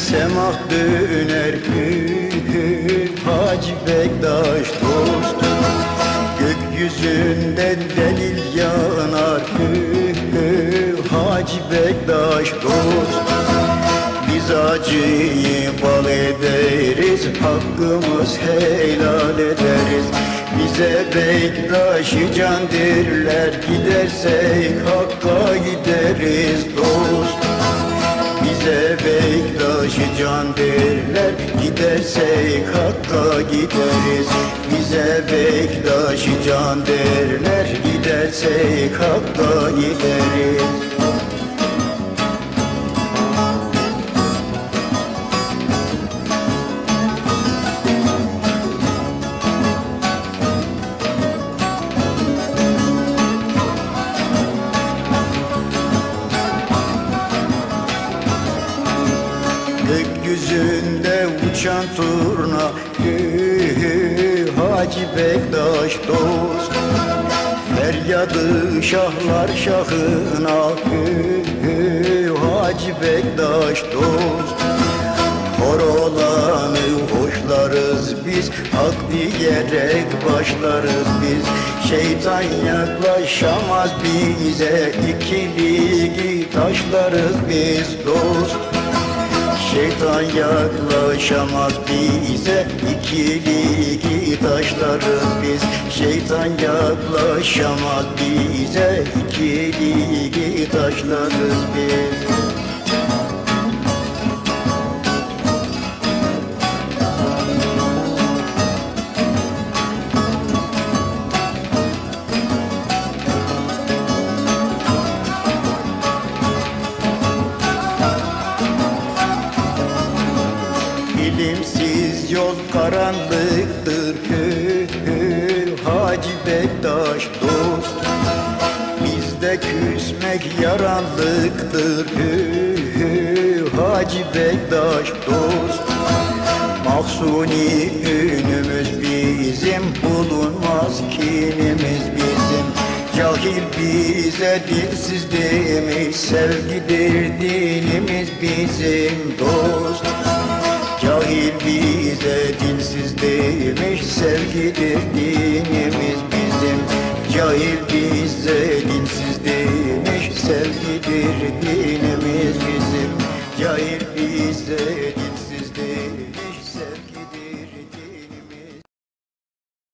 semah döner hü hü Hacı Bektaş dost Gökyüzünden delil yanar hü Hacı Bektaş dost Biz acıyı bal ederiz Hakkımız helal ederiz. Bize Bektaş'ı can derler Gidersek Hakk'a gideriz dost can derler Gidersek Hakk'a gideriz. Bize Bektaş'ı can derler Gidersek Hakk'a gideriz Gökyüzünde uçan turna hü hü Hacı Bektaş dost. Feryadı şahlar şahına hü hü Hacı Bektaş dost. Hor olanı hoşlarız biz Hak diyerek başlarız biz. Şeytan yaklaşamaz bize İkiligi taşlarız biz. Dost Şeytan yaklaşamaz bize. İkili taşlarız biz. Şeytan yaklaşamaz bize. İkili taşlarız biz Bilimsiz yol karanlıktır hü hü Hacı Bektaş dost. Bizde küsmek yaranlıktır hü hü Hacı Bektaş dost. Mahsuni ünümüz bizim Bulunmaz kinimiz bizim. Cahil bize dilsiz demiş Sevgidir dinimiz bizim dost İsmail bize dilsiz demiş Sevgidir dinimiz bizim. Cahil bize dilsiz demiş Sevgidir dinimiz bizim. Cahil